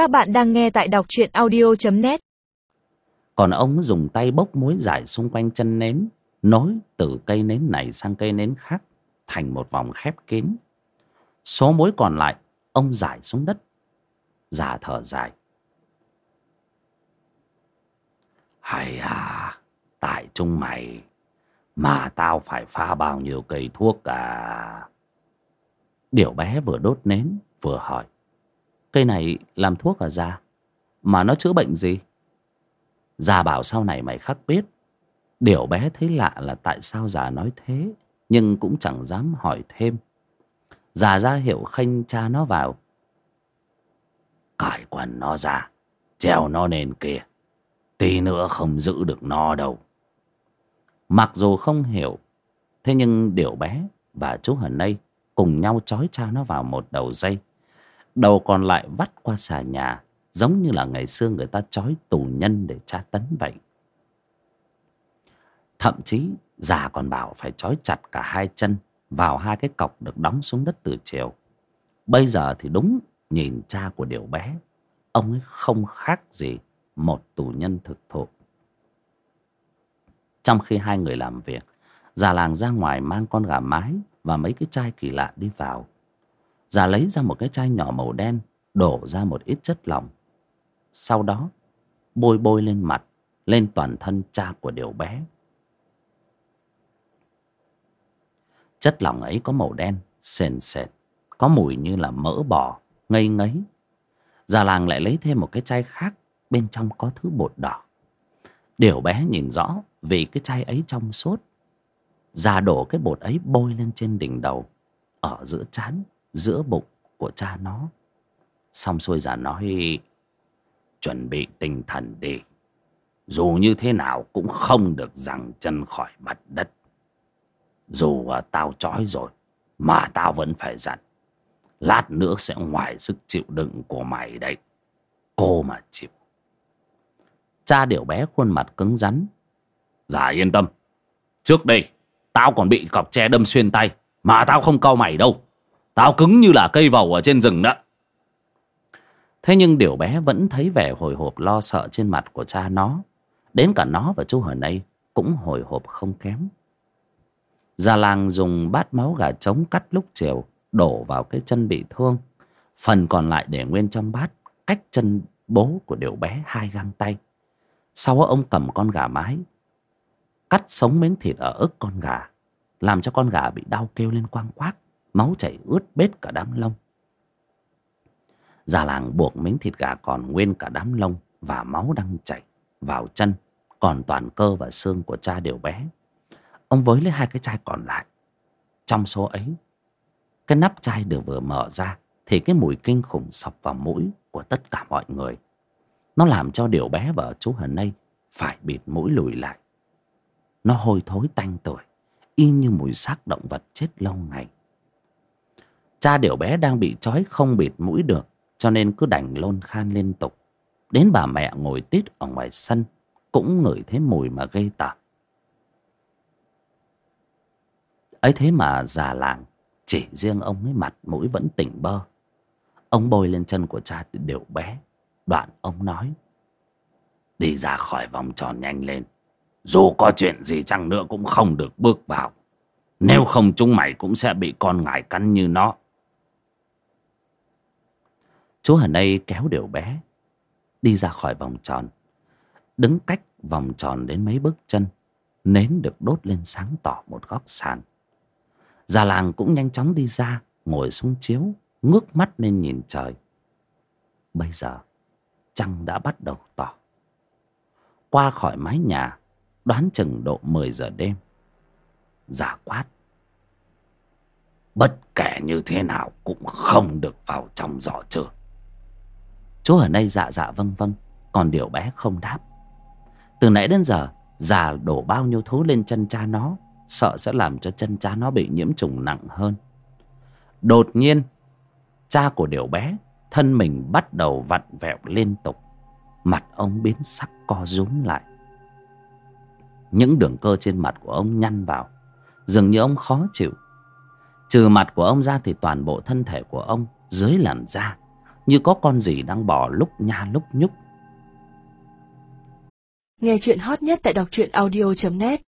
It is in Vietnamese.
Các bạn đang nghe tại đọc truyện audio.net Còn ông dùng tay bốc muối giải xung quanh chân nến, Nối từ cây nến này sang cây nến khác, Thành một vòng khép kín. Số muối còn lại, Ông giải xuống đất. Già thở dài. Hay à Tại chúng mày, Mà tao phải pha bao nhiêu cây thuốc à? Điều bé vừa đốt nến, Vừa hỏi. Cây này làm thuốc à già Mà nó chữa bệnh gì? Già bảo sau này mày khắc biết. Điểu bé thấy lạ là tại sao già nói thế, Nhưng cũng chẳng dám hỏi thêm. Già ra hiệu khanh cha nó vào. Cải quần nó ra, Treo nó lên kia. Tí nữa không giữ được nó đâu. Mặc dù không hiểu, Thế nhưng điểu bé và chú Hần Nây Cùng nhau trói cha nó vào một đầu dây. Đầu còn lại vắt qua xà nhà, Giống như là ngày xưa người ta trói tù nhân để tra tấn vậy. Thậm chí, già còn bảo phải trói chặt cả hai chân Vào hai cái cọc được đóng xuống đất từ chiều. Bây giờ thì đúng nhìn cha của điều bé, Ông ấy không khác gì một tù nhân thực thụ. Trong khi hai người làm việc, Già làng ra ngoài mang con gà mái Và mấy cái chai kỳ lạ đi vào. Già lấy ra một cái chai nhỏ màu đen, Đổ ra một ít chất lỏng. Sau đó, Bôi bôi lên mặt, Lên toàn thân cha của điều bé. Chất lỏng ấy có màu đen, Sền sệt, Có mùi như là mỡ bò, Ngây ngấy. Già làng lại lấy thêm một cái chai khác, Bên trong có thứ bột đỏ. Điều bé nhìn rõ Vì cái chai ấy trong suốt. Già đổ cái bột ấy bôi lên trên đỉnh đầu, Ở giữa trán Giữa bụng của cha nó. Xong xuôi già nói Chuẩn bị tinh thần đi. Dù như thế nào cũng không được rằng chân khỏi mặt đất. Dù à, tao trói rồi Mà tao vẫn phải dặn Lát nữa sẽ ngoài sức chịu đựng của mày đấy. Cô mà chịu. Cha điểu bé khuôn mặt cứng rắn. Dạ yên tâm. Trước đây Tao còn bị cọc tre đâm xuyên tay Mà tao không cau mày đâu. Tao cứng như là cây vầu ở trên rừng đó. Thế nhưng điều bé vẫn thấy vẻ hồi hộp lo sợ trên mặt của cha nó. Đến cả nó và chú Hờ Nây cũng hồi hộp không kém. Già làng dùng bát máu gà trống cắt lúc chiều, Đổ vào cái chân bị thương. Phần còn lại để nguyên trong bát, Cách chân bố của điều bé hai găng tay. Sau đó ông cầm con gà mái, Cắt sống miếng thịt ở ức con gà, Làm cho con gà bị đau kêu lên quang quác Máu chảy ướt bết cả đám lông. Già làng buộc miếng thịt gà còn nguyên cả đám lông Và máu đang chảy vào chân, Còn toàn cơ và xương của cha đều bé. Ông với lấy hai cái chai còn lại. Trong số ấy, Cái nắp chai được vừa mở ra Thì cái mùi kinh khủng sọc vào mũi Của tất cả mọi người. Nó làm cho điều bé và chú hờ Nây Phải bịt mũi lùi lại. Nó hôi thối tanh tuổi Y như mùi xác động vật chết lâu ngày. Cha điểu bé đang bị trói không bịt mũi được, Cho nên cứ đành lôn khan liên tục. Đến bà mẹ ngồi tít ở ngoài sân, Cũng ngửi thấy mùi mà gây tởm. Ấy thế mà già làng, Chỉ riêng ông ấy mặt mũi vẫn tỉnh bơ. Ông bôi lên chân của cha điểu bé, Đoạn ông nói, Đi ra khỏi vòng tròn nhanh lên, Dù có chuyện gì chăng nữa cũng không được bước vào. Nếu không chúng mày cũng sẽ bị con ngải cắn như nó. Chú Hà đây kéo điều bé Đi ra khỏi vòng tròn, Đứng cách vòng tròn đến mấy bước chân, Nến được đốt lên sáng tỏ một góc sàn. Già làng cũng nhanh chóng đi ra, Ngồi xuống chiếu, Ngước mắt lên nhìn trời. Bây giờ, Trăng đã bắt đầu tỏ. Qua khỏi mái nhà, Đoán chừng độ 10 giờ đêm, Giả quát. Bất kể như thế nào Cũng không được vào trong giỏ trường Chú ở đây dạ dạ vâng vâng Còn điều bé không đáp. Từ nãy đến giờ, Già đổ bao nhiêu thứ lên chân cha nó, Sợ sẽ làm cho chân cha nó bị nhiễm trùng nặng hơn. Đột nhiên, Cha của điều bé, Thân mình bắt đầu vặn vẹo liên tục, Mặt ông biến sắc co rúm lại. Những đường cơ trên mặt của ông nhăn vào, Dường như ông khó chịu. Trừ mặt của ông ra thì toàn bộ thân thể của ông Dưới làn da như có con gì đang bò lúc nha lúc nhúc. Nghe chuyện hot nhất tại đọc truyện audio net.